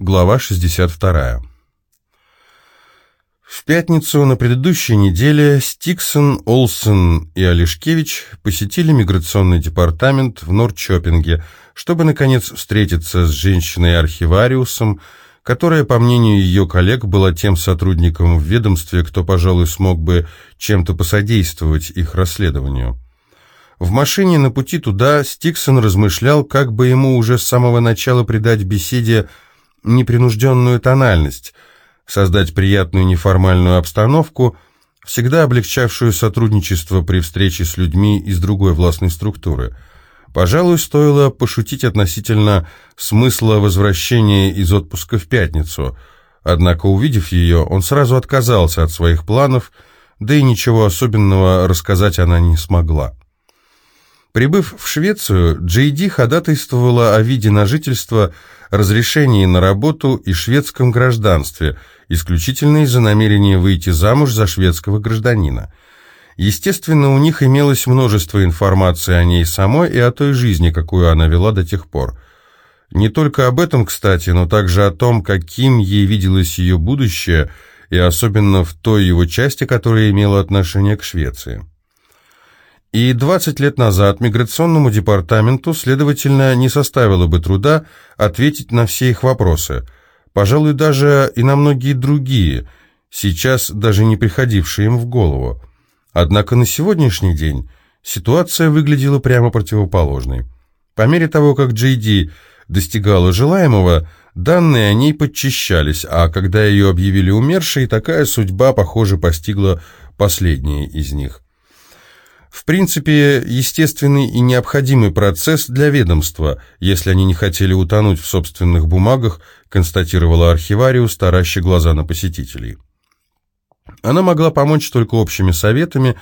Глава 62. В пятницу на предыдущей неделе Стиксон, Олсен и Олешкевич посетили миграционный департамент в Норчопинге, чтобы, наконец, встретиться с женщиной-архивариусом, которая, по мнению ее коллег, была тем сотрудником в ведомстве, кто, пожалуй, смог бы чем-то посодействовать их расследованию. В машине на пути туда Стиксон размышлял, как бы ему уже с самого начала придать беседе непринужденную тональность, создать приятную неформальную обстановку, всегда облегчавшую сотрудничество при встрече с людьми из другой властной структуры. Пожалуй, стоило пошутить относительно смысла возвращения из отпуска в пятницу, однако, увидев ее, он сразу отказался от своих планов, да и ничего особенного рассказать она не смогла. Прибыв в Швецию, Джейди ходатайствовала о виде на жительство, разрешении на работу и шведском гражданстве, исключительно из-за намерения выйти замуж за шведского гражданина. Естественно, у них имелось множество информации о ней самой и о той жизни, какую она вела до тех пор. Не только об этом, кстати, но также о том, каким ей виделось ее будущее, и особенно в той его части, которая имела отношение к Швеции. И 20 лет назад миграционному департаменту, следовательно, не составило бы труда ответить на все их вопросы, пожалуй, даже и на многие другие, сейчас даже не приходившие им в голову. Однако на сегодняшний день ситуация выглядела прямо противоположной. По мере того, как Джей достигала желаемого, данные о ней подчищались, а когда ее объявили умершей, такая судьба, похоже, постигла последние из них. В принципе, естественный и необходимый процесс для ведомства, если они не хотели утонуть в собственных бумагах, констатировала архивариус, тараща глаза на посетителей. Она могла помочь только общими советами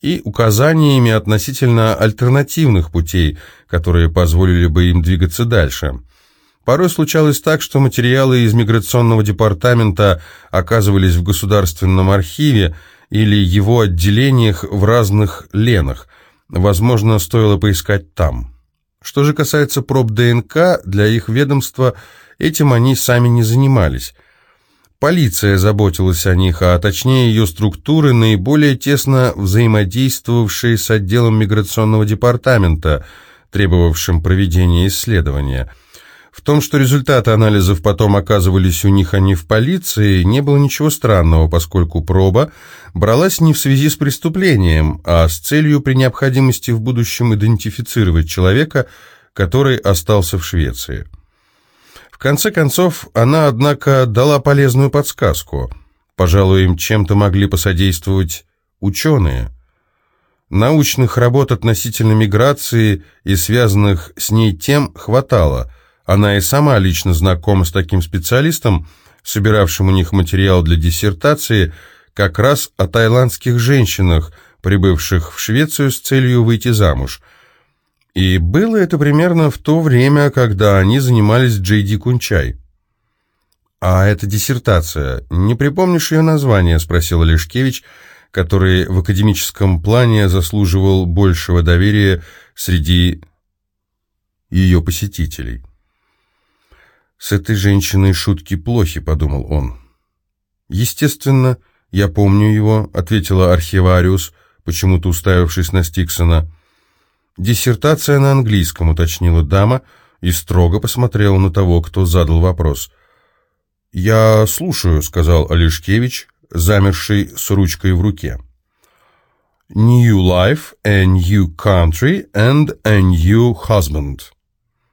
и указаниями относительно альтернативных путей, которые позволили бы им двигаться дальше. Порой случалось так, что материалы из миграционного департамента оказывались в государственном архиве, или его отделениях в разных ленах. Возможно, стоило поискать там. Что же касается проб ДНК, для их ведомства этим они сами не занимались. Полиция заботилась о них, а точнее ее структуры, наиболее тесно взаимодействовавшие с отделом миграционного департамента, требовавшим проведения исследования – в том, что результаты анализов потом оказывались у них, а не в полиции, не было ничего странного, поскольку проба бралась не в связи с преступлением, а с целью при необходимости в будущем идентифицировать человека, который остался в Швеции. В конце концов, она, однако, дала полезную подсказку. Пожалуй, им чем-то могли посодействовать ученые. Научных работ относительно миграции и связанных с ней тем хватало – она и сама лично знакома с таким специалистом, собиравшим у них материал для диссертации, как раз о тайландских женщинах, прибывших в Швецию с целью выйти замуж. И было это примерно в то время, когда они занимались Джейди Кунчай. «А эта диссертация, не припомнишь ее название?» – спросил Лешкевич, который в академическом плане заслуживал большего доверия среди ее посетителей. «С этой женщиной шутки плохи», — подумал он. «Естественно, я помню его», — ответила архивариус, почему-то уставившись на Стиксона. «Диссертация на английском», — уточнила дама и строго посмотрела на того, кто задал вопрос. «Я слушаю», — сказал Олешкевич, замерший с ручкой в руке. «New life, a new country and a new husband».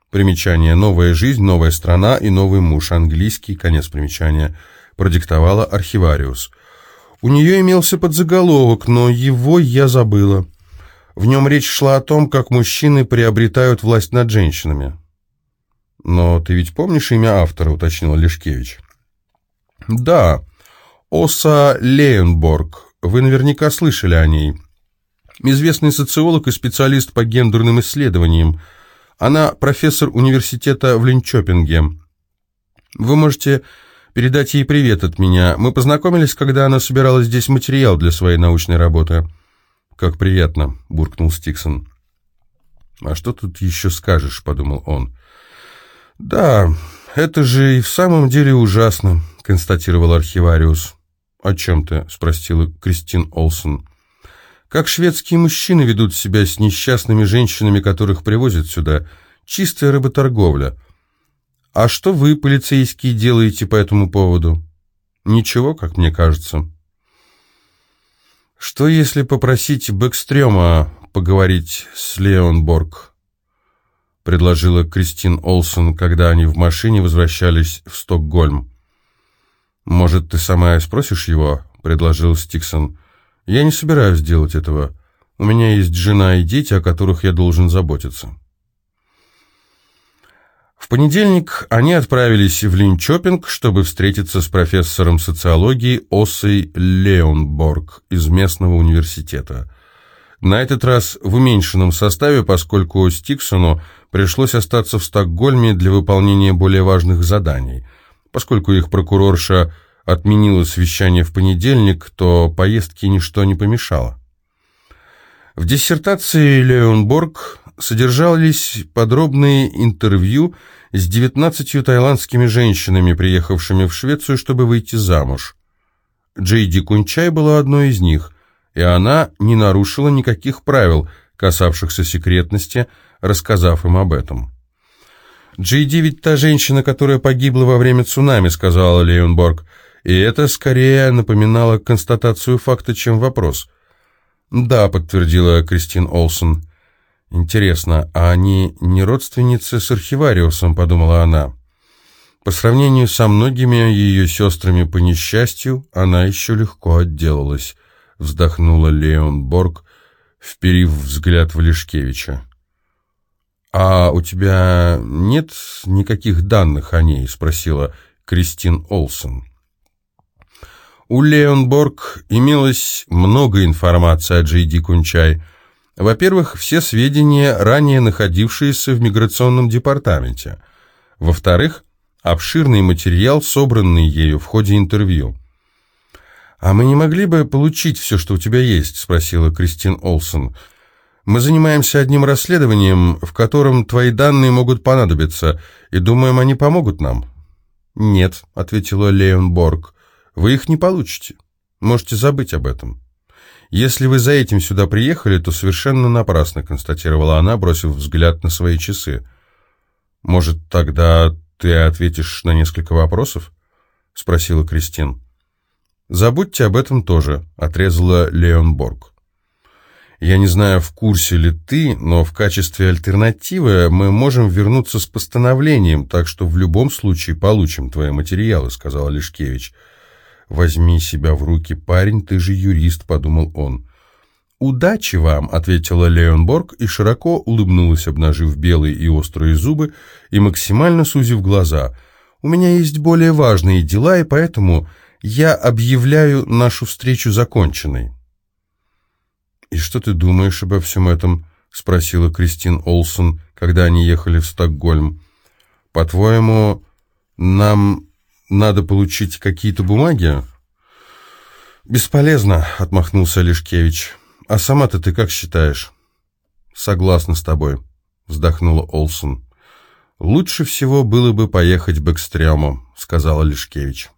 Примечание «Новая жизнь», «Новая страна» и «Новый муж» английский, конец примечания, продиктовала архивариус. У нее имелся подзаголовок, но его я забыла. В нем речь шла о том, как мужчины приобретают власть над женщинами. «Но ты ведь помнишь имя автора?» — уточнил Лешкевич. «Да, Оса Лейенборг. Вы наверняка слышали о ней. Известный социолог и специалист по гендерным исследованиям — она профессор университета в Линчопинге. Вы можете передать ей привет от меня. Мы познакомились, когда она собирала здесь материал для своей научной работы». «Как приятно», — буркнул Стиксон. «А что тут еще скажешь?» — подумал он. «Да, это же и в самом деле ужасно», — констатировал архивариус. «О чем ты?» — спросила Кристин Олсон. «Как шведские мужчины ведут себя с несчастными женщинами, которых привозят сюда. Чистая работорговля. А что вы, полицейские, делаете по этому поводу?» «Ничего, как мне кажется». «Что, если попросить Бэкстрёма поговорить с Леонборг?» — предложила Кристин Олсон, когда они в машине возвращались в Стокгольм. «Может, ты сама и спросишь его?» — предложил Стиксон. «Я не собираюсь делать этого. У меня есть жена и дети, о которых я должен заботиться». В понедельник они отправились в Линчопинг, чтобы встретиться с профессором социологии Оссой Леонборг из местного университета. На этот раз в уменьшенном составе, поскольку Стиксону пришлось остаться в Стокгольме для выполнения более важных заданий. Поскольку их прокурорша отменила совещание в понедельник, то поездке ничто не помешало. В диссертации Леонборг содержались подробные интервью с 19 таиландскими женщинами, приехавшими в Швецию, чтобы выйти замуж. Джейди Кунчай была одной из них, и она не нарушила никаких правил, касавшихся секретности, рассказав им об этом. «Джейди ведь та женщина, которая погибла во время цунами», — сказала Леонборг, и это скорее напоминало констатацию факта, чем вопрос. «Да», — подтвердила Кристин Олсон. «Интересно, а они не родственницы с архивариусом?» — подумала она. По сравнению со многими ее сестрами по несчастью, она еще легко отделалась, вздохнула Леон Борг, вперив взгляд в Лешкевича. «А у тебя нет никаких данных о ней?» — спросила Кристин Олсон. У Леонборг имелось много информации о Джейди Кунчай — во-первых, все сведения, ранее находившиеся в миграционном департаменте. Во-вторых, обширный материал, собранный ею в ходе интервью. «А мы не могли бы получить все, что у тебя есть?» – спросила Кристин Олсон. «Мы занимаемся одним расследованием, в котором твои данные могут понадобиться, и думаем, они помогут нам». «Нет», – ответила Леон Борг, – «вы их не получите. Можете забыть об этом». «Если вы за этим сюда приехали, то совершенно напрасно», — констатировала она, бросив взгляд на свои часы. «Может, тогда ты ответишь на несколько вопросов?» — спросила Кристин. «Забудьте об этом тоже», — отрезала Леонборг. «Я не знаю, в курсе ли ты, но в качестве альтернативы мы можем вернуться с постановлением, так что в любом случае получим твои материалы», — сказал Лешкевич. «Возьми себя в руки, парень, ты же юрист», — подумал он. «Удачи вам», — ответила Леонборг и широко улыбнулась, обнажив белые и острые зубы и максимально сузив глаза. «У меня есть более важные дела, и поэтому я объявляю нашу встречу законченной». «И что ты думаешь обо всем этом?» — спросила Кристин Олсон, когда они ехали в Стокгольм. «По-твоему, нам надо получить какие-то бумаги?» «Бесполезно», — отмахнулся Лешкевич. «А сама-то ты как считаешь?» «Согласна с тобой», — вздохнула Олсон. «Лучше всего было бы поехать к Бэкстрёму», — сказала Лешкевич.